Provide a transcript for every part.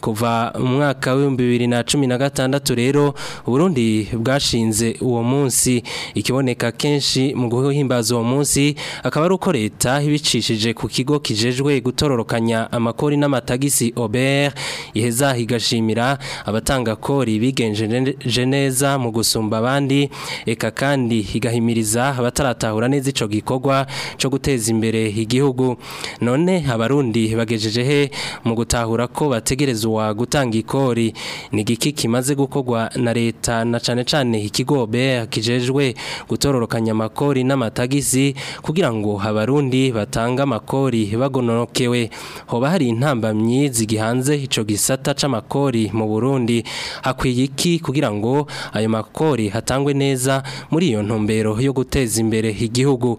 kuva mu mwaka w'ibihumbi na cumi na gatandatu rero Burundi bwashinze uwo munsi ikiboneka kenshi mu guhimbaza uwo munsi akaba ari uko leta ibicishije ku kigo kijejwe gutororokanya amakori n'amatagisi Ober iheza higashimira abatanga kori bigenje neza mu gusumba abandi eka kandi higahimiriza abataratahura neza ico gikorwa cyo guteza imbere igihugu none abarundi bageje bagejeje he mu gutahura ko bategerezwa gutanga ikori ni igiki kimaze gukogwa na leta na cyane cyane ikigobe be kijejwe gutororokanya amakori n'amatagizi kugira ngo abarundi batanga amakori bagonokewe hoba hari intamba myizi gihanze icyo gisata cy'amakori mu burundi hakwiye iki kugira ngo ayo makori hatangwe neza muri iyo ntumbero yo guteza imbere igihugu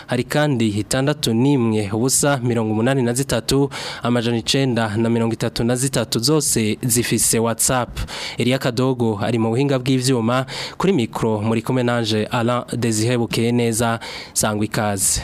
hari kandi 61 ubusa 183 amajana 933 zose zifise WhatsApp Elia Kadogo ari mu buhinga bw'ivyuma kuri mikro muri komenanje Alain Desire Bukeneza sangwa ikaze Peace.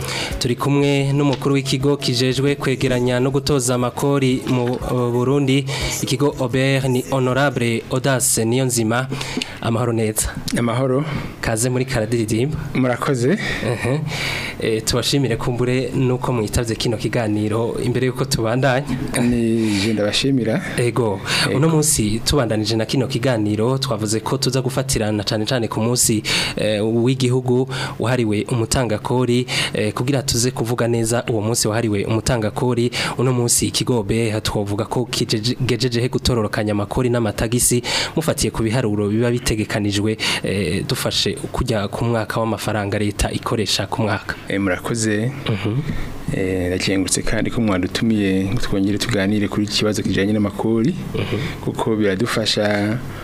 turi kumwe n'umukuru w'ikigo kijejwe kwegeranya no gutoza amakori mu uh, burundi ikigo oberi ni honorable odase niyo nzima amahoro neza amahoro kaze muri karadiridimba murakoze Eh, tubashimire kumbure nuko mwitabye kino kiganiro imbere yuko tubandanya ni ndabashimira ego uno munsi tubandanije na kino kiganiro twavuze ko tuza gufatirana cyane cyane ku munsi eh, w'igihugu wahariwe umutangakori eh, kugira tuze kuvuga neza uwo munsi wahariwe umutangakori uno munsi ikigobe twavuga ko kigejejehe gutororokanya amakori n'amatagisi mufatiye ku biharuro biba bitegekanijwe dufashe kujya ku mwaka w'amafaranga leta ikoresha ku mwaka Eh, murakoze mm-hmm. eh, ndakengurutse kandi ko mwadutumiye ngo twongere tuganire kuri iki kibazo kijyanye n'amakori mm-hmm. kuko biradufasha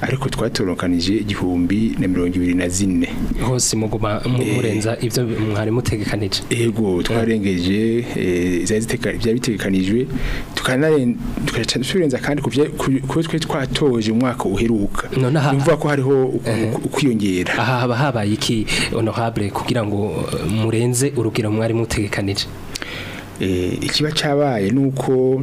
ariko twatorokanije igihumbi na mirongo ibiri na zine murenza ibyo mwari mutegekanije yego eh. twararengeje byari eh, bitegekanijwe tukarenza kandi ku twe twatoje umwaka uheruka numva ko hariho ukwiyongera eh. aha haba habaye iki honorable kugira ngo murenze urugira mwari mutegekanije ikiba cyabaye ni uko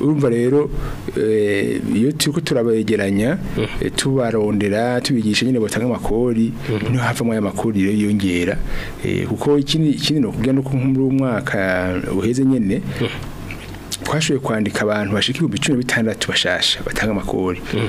urumva rero eh, iyo turi turabegeranya mm. eh, tubarondera tubigisha nyine batanga amakori mm. niho havamo aya makori rero yiyongera kuko ikindi ni ukubwira nuko nk'umwaka uheze nyine twashoboye kwandika abantu bashika ibihumbi cumi na bitandatu bashasha batanga amakori mm.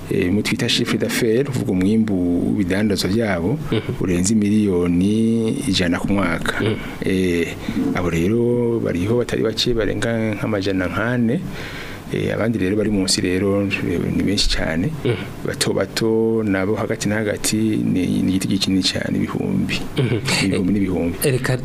Eh, twita shifu d'affaires uvuga umwimbu w'ibidandazwa byabo mhm. urenze miliyoni ijana ku mwaka mhm. eh, abo rero bariho batari bake barenga nk'amajana nk'ane Eh, abandi rero bari munsi rero eh, ni benshi cyane mm-hmm. bato bato nabo hagati na hagati ni igiti gikinini cyane ibihumbi mm-hmm. ibihumbi n'ibihumbi eh,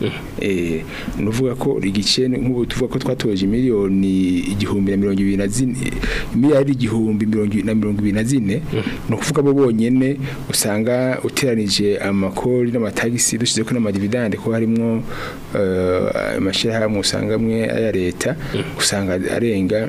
mm. eh, nuvuga ko igice nk'ubu tuvuga ko twatoje miliyoni igihumbi na mirongo ibiri na zine miliyari igihumbi na mirongo ibiri na zine mm. ni ukuvuga bo bonyine usanga uteranije amakori n'amatagisi dushyize ko n'amadividande ko harimo eh, amashyirahamwe usanga amwe aya leta mm. usanga arenga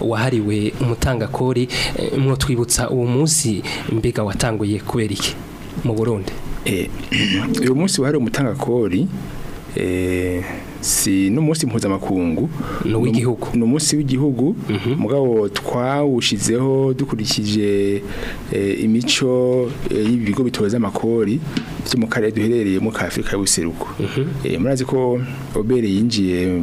wahariwe umutangakorere twibutsa uwo munsi mbega watanguye kubera mu burundi eh, uyu munsi wari umutangakori eh, si n'umunsi mpuzamakungu ni uw'igihugu ni umunsi w'igihugu mhm. mugabo twawushizeho dukurikije eh, imico y'ibigo bitoza amakori byo mu karere duherereyemo ka afurika y'ubuseruko mhm. murazi ko obere yinjiye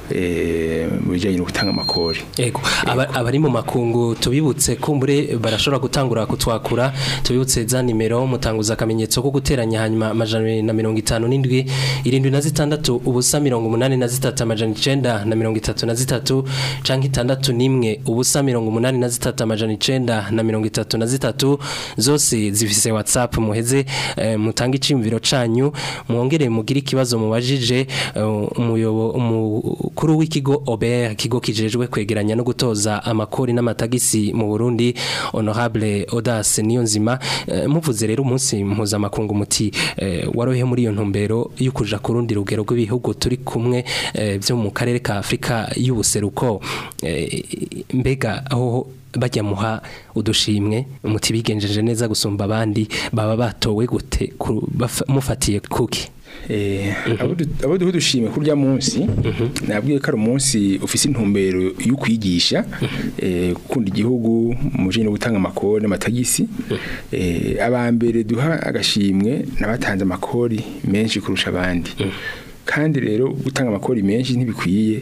Eh, bijyanye no gutanga amakori abari mu makungu tubibutse kumbure barashobora gutangura kutwakura tubibutse za nimero mutanguza akamenyetso ko guteranya hanyuma amajana na mirongo itanu n'indwi irindwi na zitandatu ubusa mirongo umunani na zitatu amajana icyenda na mirongo itatu na zitatu cyangwa itandatu n'imwe ubusa mirongo umunani na zitatu amajana icyenda na mirongo itatu na zitatu zose zifise WhatsApp muheze eh, mutange icyumviro cyanyu mwongere mugire ikibazo mubajije eh, umuyobo mukuru w'ikigo obera ikigo kijejwe kwegeranya no gutoza amakori n'amatagisi mu burundi honorable odase Niyonzima nzima eh, muvuze rero umunsi mpuzamakungu umuti eh, warohe muri iyo ntumbero yukuja ku rundi rugero rw'ibihugu turi kumwe eh, byo mu karere ka afurika y'ubuseruko mbega aho bajya muha udushimwe umuti bigenjeje neza gusumba abandi baba batowe gute mufatiye kuki Eh, mhm. abo duhe kurya munsi mhm. nabwiye ko ari umunsi ufite intumbero yo kwigisha mhm. eh, gukunda igihugu mu bijyanye no gutanga amakori n'amatagisi eh, abambere duha agashimwe n'abatanze amakori menshi kurusha abandi kandi rero gutanga amakori menshi ntibikwiye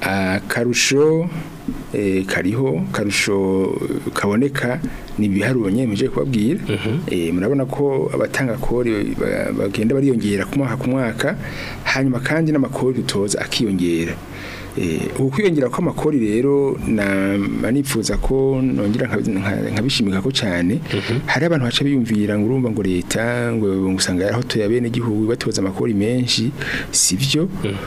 akarusho ah, eh, kariho karusho kaboneka ni nyemeje kubabwira mhm. eh, murabona ko abatanga kode bagenda bariyongera ku mwaka hanyuma kandi n'amakode dutoza akiyongera Eh, ukwiyongera kw'amakori rero nipfuza ko nongera nkabishimika ko cyane mhm. hari abantu baca biyumvira ngo urumva ngo leta ngo usanga aho bene igihugu batoza amakori menshi si byo mhm.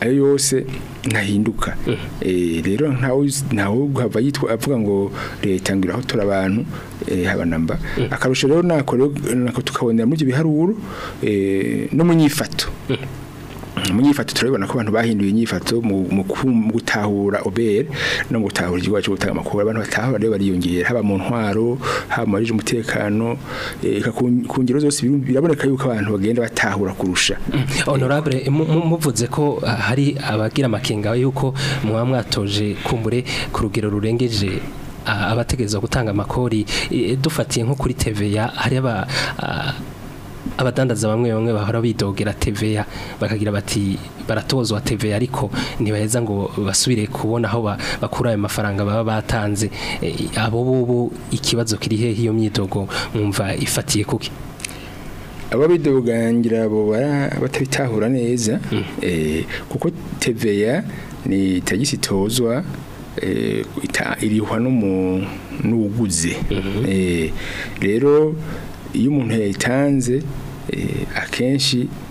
ayo yose ntahinduka eh, rero ntawe guhava yitwa avuga ngo leta ngo irahotora abantu eh, haba namba akarusho rero nako tukabonera muri ibyo biharuro no mu mu nyifato ko abantu bahinduye inyifato mu gutahura obere no gutahura igikorwa cyo gutanga amakuru abantu batahura rero bariyongera haba mu ntwaro haba mu umutekano eh, ku ngero zose biraboneka yuko abantu bagenda batahura kurusha mm. honorable muvuze ko ah, hari abagira amakenga yuko muba mwatoje kumbure ku rugero rurengeje ah, abategereza gutanga amakori eh, dufatiye nko kuri teveya hari aba ah, abadandaza bamwe bamwe bahora bidogera TVA bakagira bati baratozwa TVA ariko ntibaheza ngo basubire kubona aho bakura ayo mafaranga baba batanze eh, abo bubu ikibazo kiri hehe iyo myitogo mwumva ifatiye kuki ababidogangira abo batabitahura neza hmm. eh, kuko TVA ni tagisi tozwa eh, irihwa n'uguze hmm. rero iyo umuntu yayitanze Eh, akenshi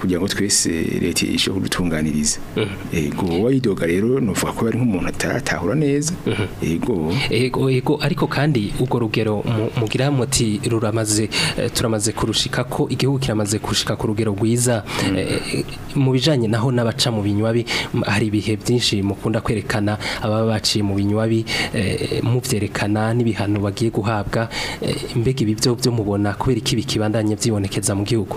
kugira ngo twese leta ishobore kudutunganiriza yego wayidoga rero nuvuga ko yari nk'umuntu ataratahura neza yego yego yego ariko kandi ubwo rugero mugira muti ruramaze eh, turamaze kurushika ko igihugu kiramaze kushika ku rugero rwiza mm. eh, eh, mu bijanye naho n'abaca mu binywabi hari ibihe byinshi mukunda kwerekana ababa baciye mu binywabi muvyerekana n'ibihano bagiye guhabwa mbega ibi byo mubona kubera iki bikibandanye byibonekeza mu gihugu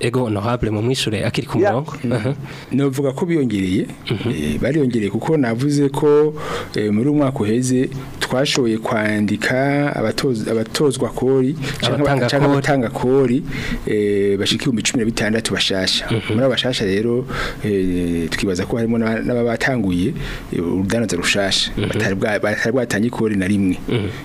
ego honorable mu mwishure akiri ku murongo mm. no vuga ko biyongereye mhm. eh, bariyongereye kuko navuze ko eh, muri umwaka uheze twashoboye kwandika abatozwa kori cyangwa abatanga kori eh, bashika 2016 bashasha mhm. muri abashasha rero twibaza ko harimo n'ababatanguye urudanza rushasha mhm. batari bwatangiye kori na rimwe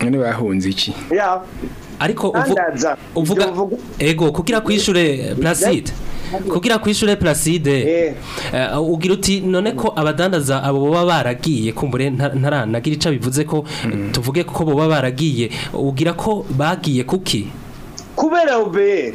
none bahunze iki ya ariko uvuga ego kugira kwishure Placide kugira ku ishure Placide eh. Eh, ugira uti none ko abadandaza abo baba baragiye kumbure ntaranagira ico bivuze ko mm. tuvuge ko baba baragiye ugira ko bagiye kuki kubera obe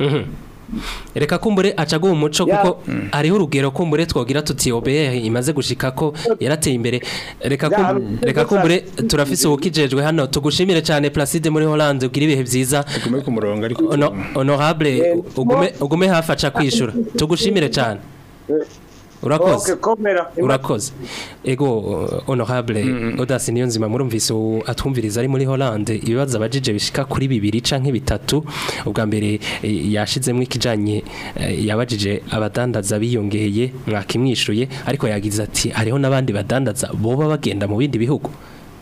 mhm. reka kumbure acaguha umuco kuko hariho mm. urugero kumbure twagira tutiyobeye imaze gushika ko yarateye imbere reka kumbure turafise ubukijejwe hano tugushimire cyane Placide muri Holland ugira ibihe byiza honorable eh, ugume hafi aca kwishura tugushimire cyane eh, urakoze urakoze ego honorable mm-hmm. odasi niyo nzima murumvise atwumviriza ari muri Hollande ibibazo abajije bishika kuri bibiri canke bitatu ubwa mbere e, yashizemo ikijanye e, yabajije abadandaza biyongeye mwakimwishuye ariko yagize ati hariho n'abandi badandaza boba bagenda mu bindi bihugu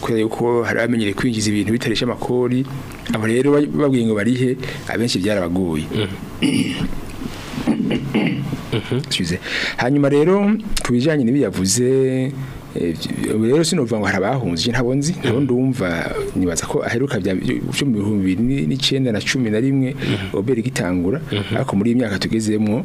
kubera yuko hari abamenyereye kwinjiza ibintu bitarisha amakori aba rero babwiye ngo barihe abenshi byarabaguye. hanyuma rero ku bijyanye rero sinovuga ngo hari abahunze ntabwo nzi ntabwo ndumva nibaza ko aheruka byo mu bihumbi bibiri n'icyenda na cumi na rimwe mhm. obera igitangura mhm. ariko muri iyi myaka tugezemo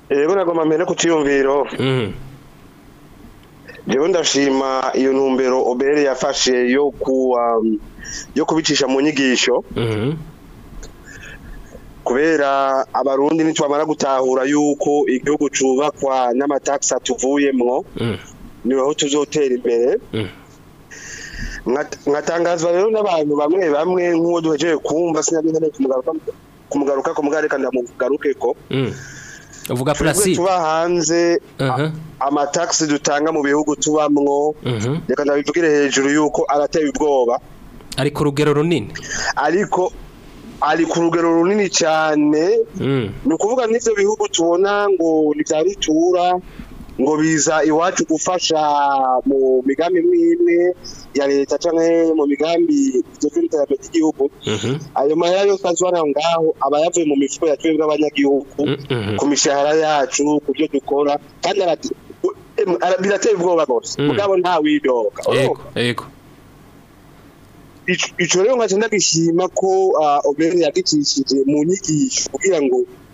ego nagoma mbere ku ciyumviro jewe mhm. ndashima iyo ntumbero obere yafashe yo ku um, yo kubicisha mu nyigisho mhm. kubera abarundi ntitwamara gutahura yuko igihugu cubakwa n'amataxi atuvuyemwo mm. niho tuzotera imbere mm. ngatangazwa rero n'abantu bamwe bamwe nk'uwo duhejeje kumva sinabinane kumugaruka kumugareka ndamugaruke ko uvuga mm. puraside tuba hanze uh-huh. amatagisi dutanga mu bihugu tubamwo uh-huh. reka ndabivugire hejuru y'uko arateye ubwoba ari ku rugero runini ariko ari ku rugero runini cyane mm. ni ukuvuga n'ibyo bihugu tubona ngo ni bya rutura ngo biza iwacu gufasha mu migambi mwine ya leta canke mu migambi igezweho iterambere gihugu mhm. ayo mahera yose azwana ngaho abayavuye mu mifuko ya twebwe abanyagihugu mm, mhm. ku mishahara yacu ku byo dukora kandi birateye ubwoba rwose mm. mugabo nta widoga yego icyo rero nkajya ndabishima ko ah, obere yagicishije mu nyigisho kugira ngo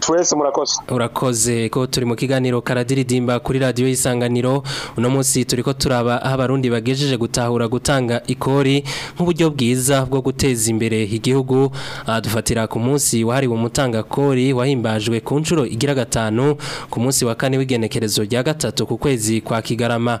twese murakoze urakoze ko turi mu kiganiro karadiridimba kuri Radio y'isanganiro uno munsi turi ko turaba abarundi bagejeje gutahura gutanga ikori nk'uburyo bwiza bwo guteza imbere igihugu adufatira ah, ku munsi mutanga kori wahimbajwe ku nshuro igira gatanu ku munsi wa kane w'igenekerezo rya gatatu ku kwezi kwa kigarama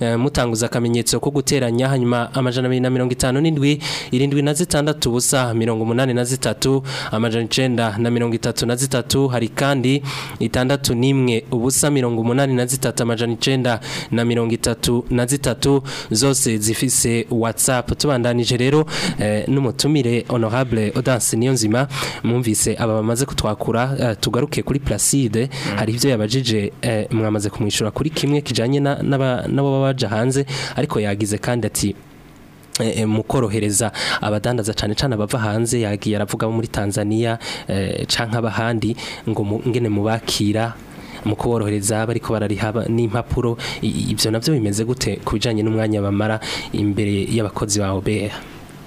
eh, mutanguza akamenyetso ko guteranya hanyuma amajana abiri na mirongo itanu n'indwi irindwi na zitandatu ubusa mirongo umunani na zitatu amajana icenda na mirongo itatu na zitatu hari kandi itandatu n'imwe ubusa mirongo umunani na zitatu amajana icenda na mirongo itatu na zitatu zose zifise whatsapp tubandanije rero eh, n'umutumire honorable Odanse Niyonzima mumvise aba bamaze kutwakura eh, tugaruke kuri Placide mm. hari ibyo yabajije eh, mwamaze kumwishura kuri kimwe kijanye n'abo babaje hanze ariko yagize kandi ati eh, mu korohereza abadandaza cyane cyane bava hanze yagiye aravuga muri Tanzania canka abahandi ngo ngene mubakira mu kuborohereza barari haba n'impapuro ibyo navyo bimeze gute kubijanye n'umwanya bamara imbere y'abakozi ba OBR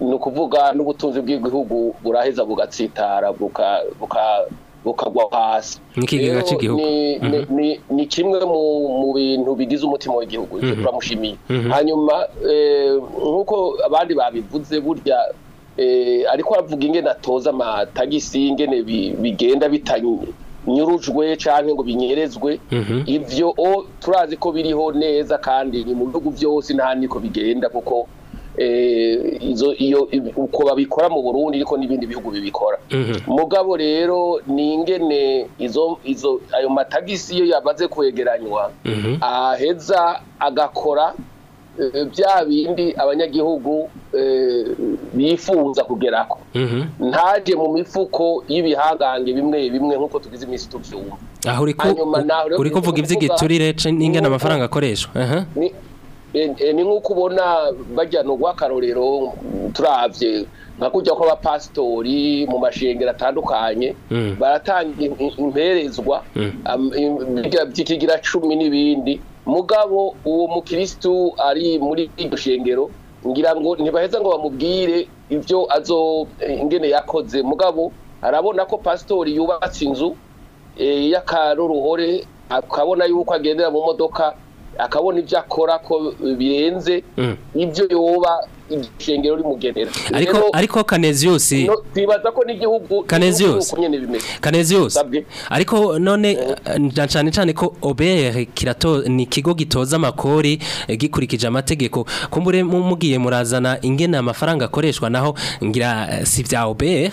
ni ukuvuga n'ubutunzi bw'igihugu buraheza bugatsitara bukagwa hasi n'ikigega mhm. ni kimwe mu bintu bigize umutima w'igihugu mhm. turamushimiye mhm. hanyuma eh, nk'uko abandi babivuze burya eh, ariko avuga ingene atoza amatagisi ingene bigenda bitanye nyurujwe cyane ngo binyerezwe mhm. ibyo turazi ko biriho neza kandi ni mu bihugu byose nta bigenda kuko eh, izo iyo uko babikora mu burundi ariko n'ibindi bihugu bibikora mhm. mugabo rero ni ingene ayo matagisi iyo yamaze kwegeranywa mhm. aheza agakora Eh, bya bindi abanyagihugu eh, bifunza kugerako mhm. ntaje mu mifuko y'ibihangange bimwe bimwe nk'uko tugize iminsi tubyumva ah, uri kuvuga iby'igiturire n'ingana amafaranga akoreshwa eh, ni nk'uko ubona bajyana urw'akarorero turabye nka kujya kw'abapasitori mu mashengero atandukanye mm. baratanga imperezwa mm. by'ikigira cumi n'ibindi mugabo uwo mukirisitu ari muri iryo shengero ngira ngo ntibaheza ngo bamubwire ibyo azo eh, ingene yakoze mugabo arabona ko pasitori yubatse inzu eh, y'akaruruhore akabona yuko agendera mu modoka akabona ibyo akora ko birenze mm. ibyo yoba igishengero uri mugenera ariko ariko Canesius tibaza ko n'igihugu Canesius Canesius ariko none eh, cyane cyane ko OBR kirato ni ikigo gitoza amakori eh, gikurikije amategeko kumbure mugiye murazana ingena amafaranga akoreshwa naho ngira eh, si bya OBR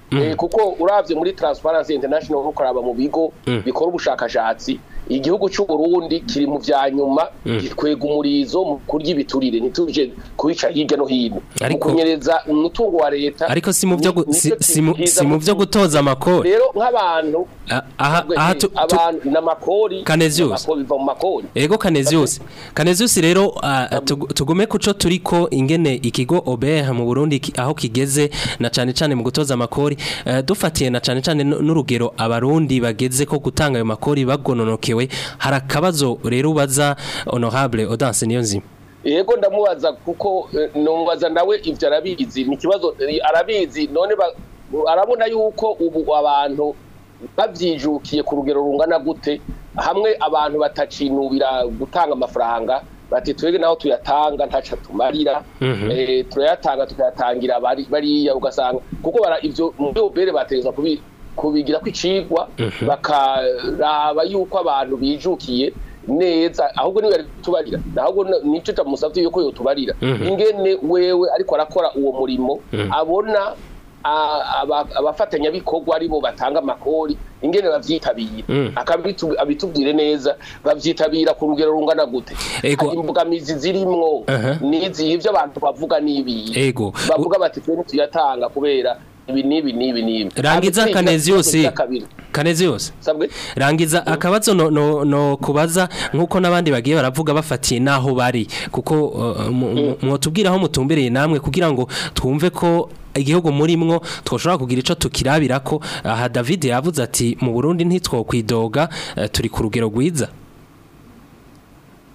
hmm. eh, kuko urabye muri Transparency International nko kuraba mu bigo bikora ubushakashatsi igihugu cy'u Burundi kiri mu bya nyuma gikwega mm. umurizo mu kurya ibiturire ntituje kubica hirya no hino kunyereza umutungo wa leta ariko si mu byo gutoza amakori rero nk'abantu n'amakori ego kanezius kanezius rero tugume kuco turiko ingene ikigo OBH mu Burundi aho kigeze na cyane cyane mu gutoza amakori eh, dufatiye na cyane cyane n'urugero abarundi bageze ko gutanga ayo makori bagononokewe yawe hari rero ubaza honorable Odanse niyo yego ndamubaza kuko eh, numbaza nawe ibyo arabizi ni kibazo eh, arabizi none arabona yuko ubu abantu babyijukiye ku rugero rungana gute hamwe abantu batacinubira gutanga amafaranga bati twege naho tuyatanga ntaca tumarira mhm. eh, turayatanga tukayatangira bariya ugasanga kuko bara ibyo mu byo mbere bategereza kubigira kwicigwa icigwa mhm. bakaraba yuko abantu bijukiye neza ahubwo niba tubarira ahubwo nicyo cyamusabye yuko yotubarira mhm. ingene wewe ariko arakora uwo murimo mhm. abona abafatanyabikorwa ari bo batanga amakori ingene bavyitabira akabitubwire neza bavyitabira ku rugero rungana gute imbogamizi zirimwo nizi ivyo abantu bavuga n'ibiye bavuga bati twe ntituyatanga kubera ibi n'ibi n'ibi rangiza kanezi yose kanezi yose rangiza akabazo no, no, no kubaza nk'uko n'abandi bagiye baravuga bafatiye n'aho bari kuko uh, mm. mwotubwira aho mutumbereye namwe kugira ngo twumve ko igihugu muri mwo twashobora kugira icyo tukirabira ko aha david yavuze ati mu burundi ntitwokwidoga uh, turi ku rugero rwiza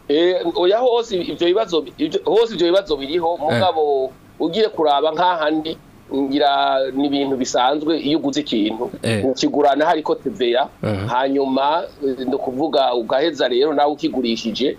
eh, oya hose ibyo bibazo hose ibyo bibazo biriho eh. mugabo ugiye kuraba nk'ahandi ngira ni ibintu bisanzwe iyo uguze ikintu eh. ukigurana ko teveya eh. hanyuma eh, ni kuvuga ugaheza rero nawe ukigurishije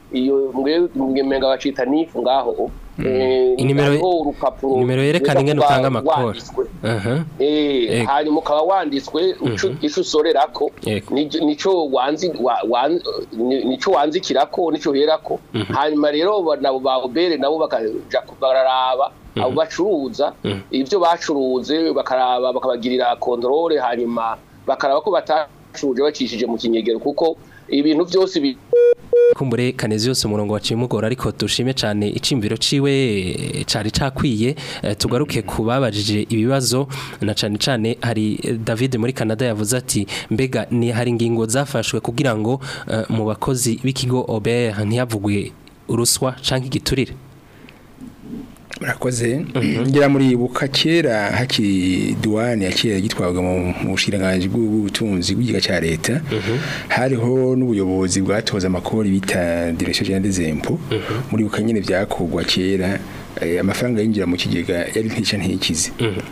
iyo mwemenga bacita nifu ngaho mm. eh, nimero yerekana ingene utanga amakuru uh-huh. eh, hanyuma ukaba wanditswe mm-hmm. icyo usorerako nicyo wanzikirako nicyo uherako mm-hmm. hanyuma rero nabo ba obere nabo bakaja bararaba mm-hmm. abo bacuruza ibyo bacuruze bakaraba bakabagirira kontorore hanyuma bakaraba ko batacuruje bacishije mu kinyegero kuko ibintu byose ibi kumbure kanezi yose umurongo waciye ariko dushime cyane icimbiro ciwe cari cakwiye eh, tugaruke kubabajije ibibazo na cyane cyane hari eh, David muri Canada yavuze ati mbega ni hari ingingo zafashwe kugira ngo eh, mu bakozi b'ikigo Ober ntiyavuguye uruswa canke igiturire murakoze mhm. ngira muri buka kera hakiri duwane ya kera gitwaga mu bushiranganje bw'ubutunzi bw'igiga cya leta mhm. hariho n'ubuyobozi bwatoza amakori bita direction générale des mhm. muri buka nyine byakogwa kera eh, amafaranga yinjira mu kigega yari ntica ntikize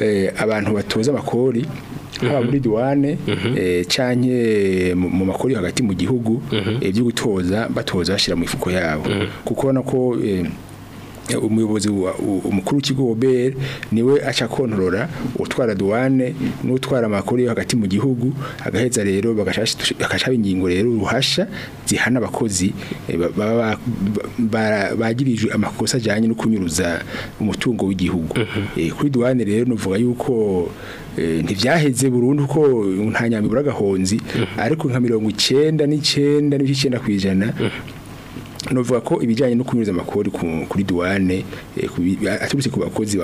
eh, abantu batoza amakori haba muri duwane eh, canke mu makori hagati mu gihugu eh, byo gutoza batoza bashyira mu ifuko yabo kuko urabona ko eh, Eh, umuyobozi umukuru w'ikigo Robert niwe aca kontorora utwara duwane n'utwara amakuru yo hagati mu gihugu agaheza rero bagashashaba ingingo rero uruhasha zihana abakozi eh, bagirijwe amakosa ajyanye no kunyuruza umutungo w'igihugu mm-hmm. eh, kuri duwane rero nuvuga yuko ntibyaheze burundu ko nta gahonzi mm-hmm. ariko nka mirongo icyenda n'icyenda n'icyenda ku ijana mm-hmm. novuga ko ibijyanye no kunyuza amakori kuri duwane eh, aturutse ku bakozi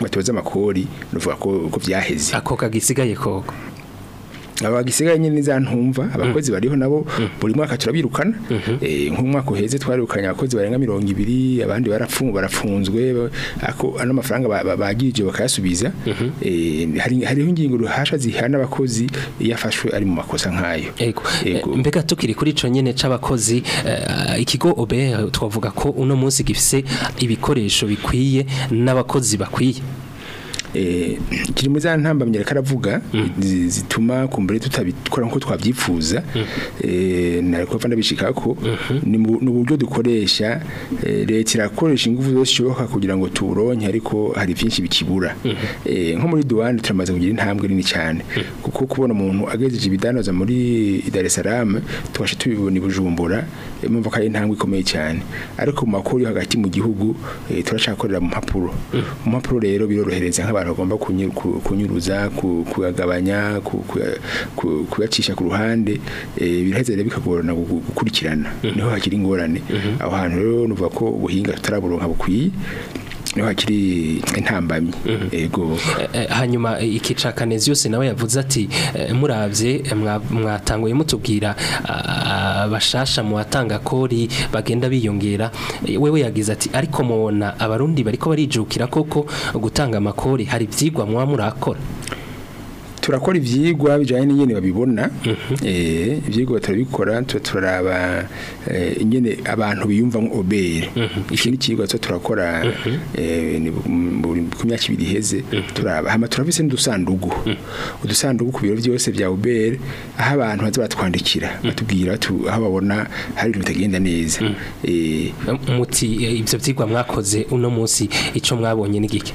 batoza amakori novuga ko byaheze ako kagisigaye koko aba bagisigaye nyine za mm. abakozi bariho nabo mm. buri mwaka turabirukana mm-hmm. eh, nk'umwaka uheze twarukanye abakozi barenga mirongo ibiri abandi barafunzwe ano mafaranga bagirije bakayasubiza mm-hmm. eh, hariho ingingo ruhasha zihana abakozi yafashwe ari mu makosa nk'ayo eh, mbega tukiri kuri icyo nyine cy'abakozi ikigo obe twavuga ko uno munsi gifise ibikoresho bikwiye n'abakozi bakwiye Eh, kiri muri za ntambamyira karavuga mm. zituma kumbure tutabikora nk'uko twabyifuza mm. eh, nareko bapfa ndabishika ko mm-hmm. ni uburyo dukoresha eh, leta irakoresha ingufu zose ishoboka kugira ngo tuburonke ariko hari byinshi bikibura mm-hmm. nko muri duwani turamaze kugira intambwe nini cyane mm. kuko kubona umuntu agejeje ibidanoza muri Dar es Salaam tubashe tubibona i Bujumbura impamvu ko ari ikomeye cyane ariko mu makuru hagati mu gihugu turashaka gukorera mu mpapuro mu mpapuro rero birorohereza nk'aba abantu bagomba kunyuruza kuyagabanya kuyacisha ku ruhande eh, biraheze rero bikagorana gukurikirana mm-hmm. niho hakiri ingorane mm-hmm. aho hantu rero nuvuga ko ubuhinga tutaraburonka bukwiye hakiri intambamyi mhm. yego eh, eh, hanyuma eh, ikica kanezi yose nawe yavuze ati murabye mwatanguye mutubwira abashasha ah, ah, muwatanga batanga kori bagenda biyongera wewe yagize ati ariko mubona abarundi bariko barijukira koko gutanga amakori hari byigwa muba murakora turakora ibyigwa bijyanye n'ingene babibona mhm. eh, ibyigwa batarabikora turaraba eh, ingene abantu biyumvamo obere mhm. iki ni turakora mhm. eh, ku myaka ibiri heze turaba hano turabise n'udusandugu udusandugu ku biro byose bya obere aho abantu baza batwandikira batubwira aho babona hari ibintu bitagenda neza ibyo byigwa mwakoze uno munsi icyo mwabonye n'igike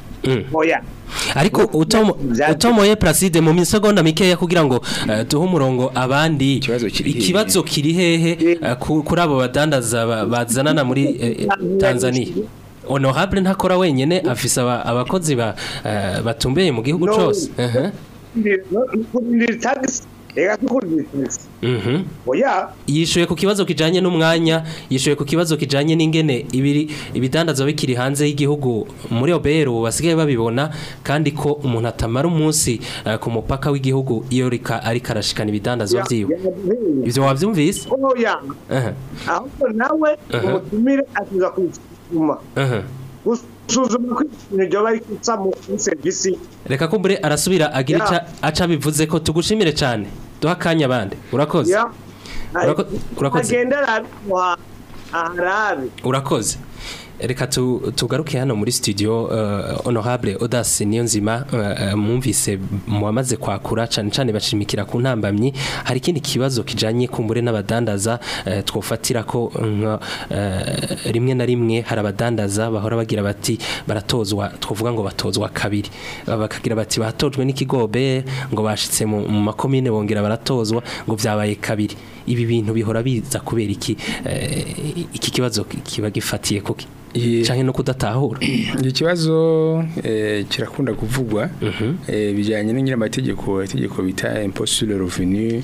hmm. oya ariko utomoye Placide mu misegonda mikeya kugira ngo duhe eh, umurongo abandi ikibazo kiri hehe eh, kuri abo badandaza bazanana muri eh, Tanzania honorable ntakora wenyine afise abakozi ba eh, batumbeye mu gihugu cyose mhm. yishuye ku kibazo kijyanye n'umwanya yishuye ku kibazo kijyanye n'ingene ibidandazwa bikiri hanze y'Igihugu muri obero basigaye babibona kandi ko umuntu atamara umunsi eh, ku mupaka w'Igihugu iyo ari arashikana ibidandazwa byiwe ibyo wabyumvise nawe umutumire atuza ku gutuma e reka ko arasubira agira icyo aca bivuze ko tugushimire cyane duha akanya abandi urakoze urakoze urakoze reka tugaruke hano muri studio eh, honorable Audace niyo nzima eh, eh, mwumvise muwamaze kwakura cyane cyane bashimikira ku ntambamyi hari ikindi kibazo kijanye kumbure n'abadandaza twofatira ko rimwe na rimwe hari abadandaza bahora bagira bati baratozwa twavuga ngo batozwa kabiri bakagira bati batojwe n'ikigobe ngo bashitse mu makomine bongera baratozwa ngo byabaye kabiri ibi bintu bihora biza kubera iki iki kibazo kiba gifatiye ku kuki cyane no kudatahura iki kibazo eh, kirakunda kuvugwa mhm. eh, bijyanye n'ingiramategeko itegeko bita imposture revenu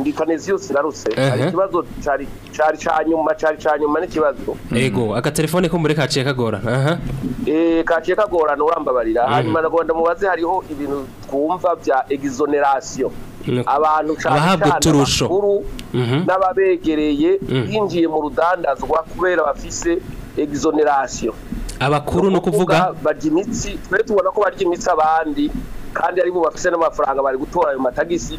ndi Canisius naruse ari cari cari cyanyuma cari cyanyuma ni kibazo yego hmm. aka telefone ko muri kaciye kagora aha eh kaciye kagora nurambabarira hanyuma nagonda mubaze hariho ibintu twumva bya exoneration abantu bahabwa uturusho mhm. n'ababegereye yinjiye hmm. mu rudandazwa kubera bafise exoneration abakuru no kuvuga barya twe tubona ko barya imitsi abandi kandi ari bo bafise n'amafaranga bari gutora ayo matagisi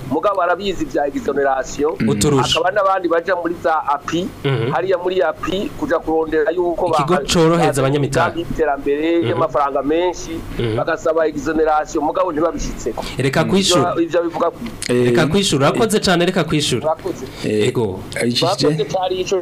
mugabo arabizi bya exoneration mm. akaba n'abandi bajya muri za api mm-hmm. hariya muri api kujya kurondera yuko ikigo coroheza abanyamitali iterambere mm-hmm. y'amafaranga menshi mm-hmm. bagasaba exoneration mugabo ntibabishitseko reka kwishura ivyo bivuga reka kwishyura akoze cyane reka kwishura eh. eh. yego akoze cyari ico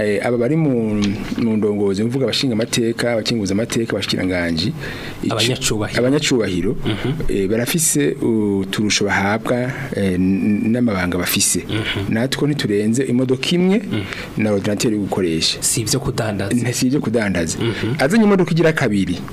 Eh, aba bari mu ndongozi mvuga abashinga amateka abakinguza amateka abashikiranganji abanyacubahiro mhm. eh, barafise uturusho bahabwa eh, n'amabanga bafise mhm. natwo ntiturenze imodoka imwe mhm. na ordinateur gukoresha si ibyo kudandaza si ibyo kudandaza azanye imodoka igira kabiri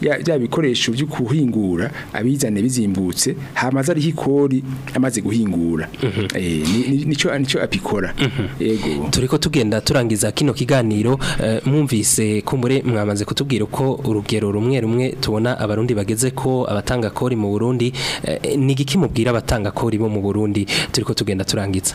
bya bikoresho byo kuhingura abizane bizimbutse hamaze ari hikori amaze guhingura mm -hmm. e, nico nico apikora yego mhm. turiko tugenda turangiza kino kiganiro uh, mumvise kumure mwamaze kutubwira uko urugero rumwe rumwe tubona abarundi bageze ko abatanga kori mu burundi eh, ni igiki mubwira abatanga kori bo mu burundi turi ko tugenda turangiza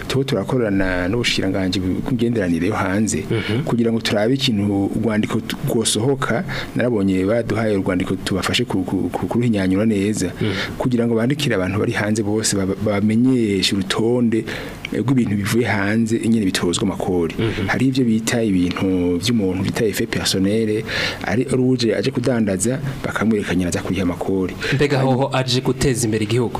tubo turakorana n'ubushiranganje kugenderanire yo hanze kugira ngo turabe ikintu urwandiko rwosohoka narabonye baduhaye urwandiko tuba babafashe kuruhinyanyura neza hmm. kugira ngo bandikire abantu bari hanze bose bamenyeshe urutonde rw'ibintu bivuye hanze nyine bitozwa makori mhm. hari ibyo bita ibintu by'umuntu bita efe personnel ari ruje aje kudandaza bakamwerekanya aza kuriha amakori mbega hoho aje guteza imbere igihugu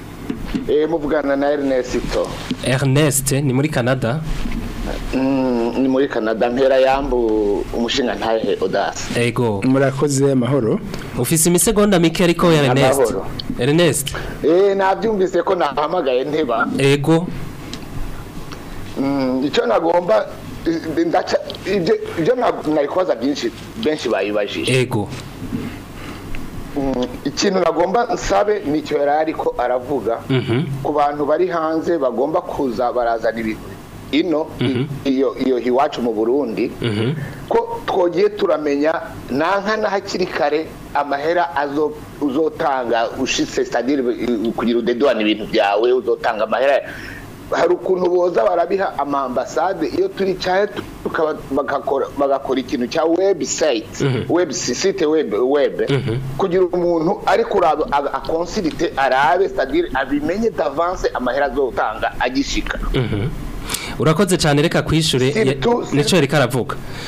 Eh muvugana na Ernestito. Ernest ni muri Canada? Mm, ni muri canada mpera yambu umushinga ntahe odasi ego murakoze amahoro ufise imisegonda mike ariko ya Ernest Ernest eh nabyumvise ko nahamagaye nteba ego mm, icyo nagomba ibyo nabikoza byinshi benshi bayibajije yego mm, ikintu nagomba nsabe ni icyo yari ariko aravuga mhm. ku bantu bari hanze bagomba kuza barazana ibintu ino mhm. iyo iyo iwacu mu burundi mhm. ko twogiye turamenya nta na hakiri kare amahera uzotanga ushitse sitadire kugira udeduhane ibintu byawe uzotanga amahera hari ukuntu boza barabiha amambasade iyo turi cyane bagakora ikintu cya webusayiti mhm. webusisite webe mhm. kugira umuntu ari kuraba akonsirite arabe sadire abimenye davanse amahera azotanga agishika mhm. urakoze cyane reka kwishyure nicyo yari karavuga